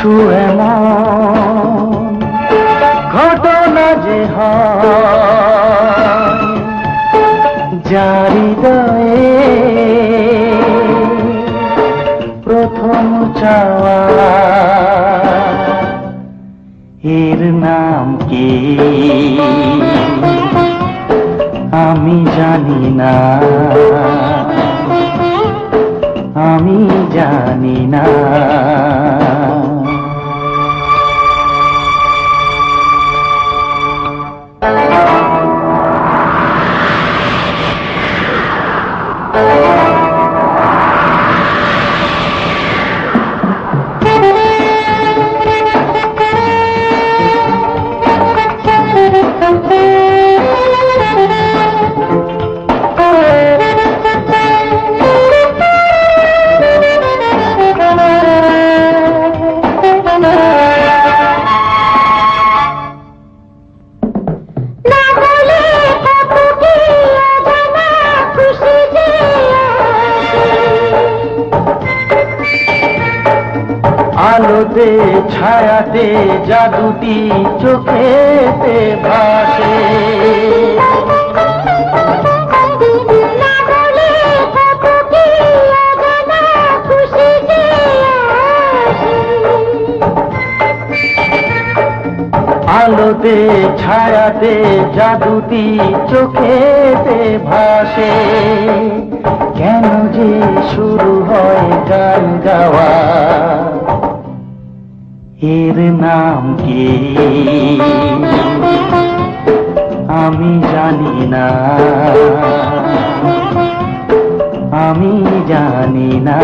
কিছু এমন ঘটনা যে হৃদয়ে প্রথম চাওয়া এর নাম কি? আমি জানি না। আমি জানি না। আলোতে ছায়াতে জাদুটি চোখেতে ভাসে। আলোতে ছায়াতে জাদুটি চোখেতে ভাসে। কেন যে শুরু হয় গান গাওয়া? এর নাম কি? আমি জানি না। আমি জানি না।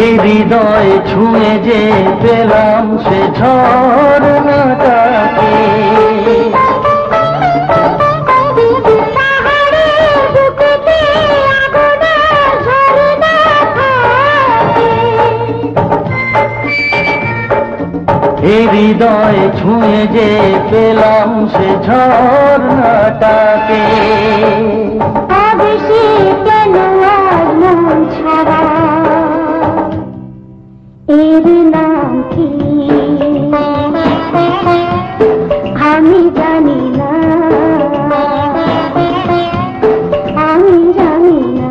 হৃদয় ছুঁয়ে যে পেলাম সে ঝর্ণাটাকে। হৃদয় ছুঁয়ে যে পেলাম সে ঝর্ণাটাকে। আমি জানি না। আমি জানি না।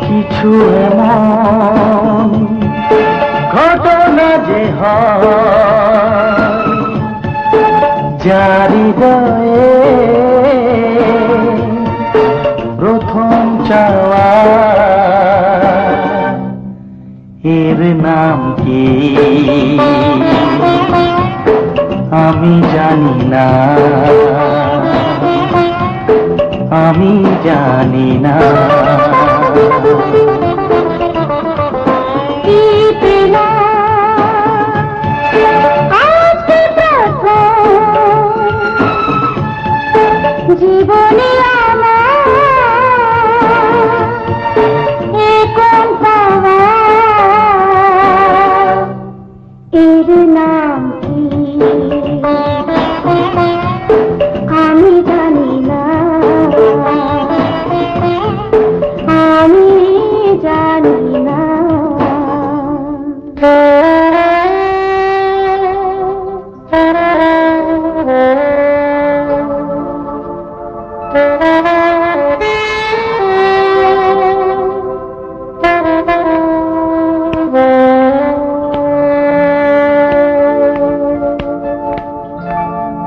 কিছু এমন ঘটনা যে হয় যার নাম কি? আমি জানি না। আমি জানি না।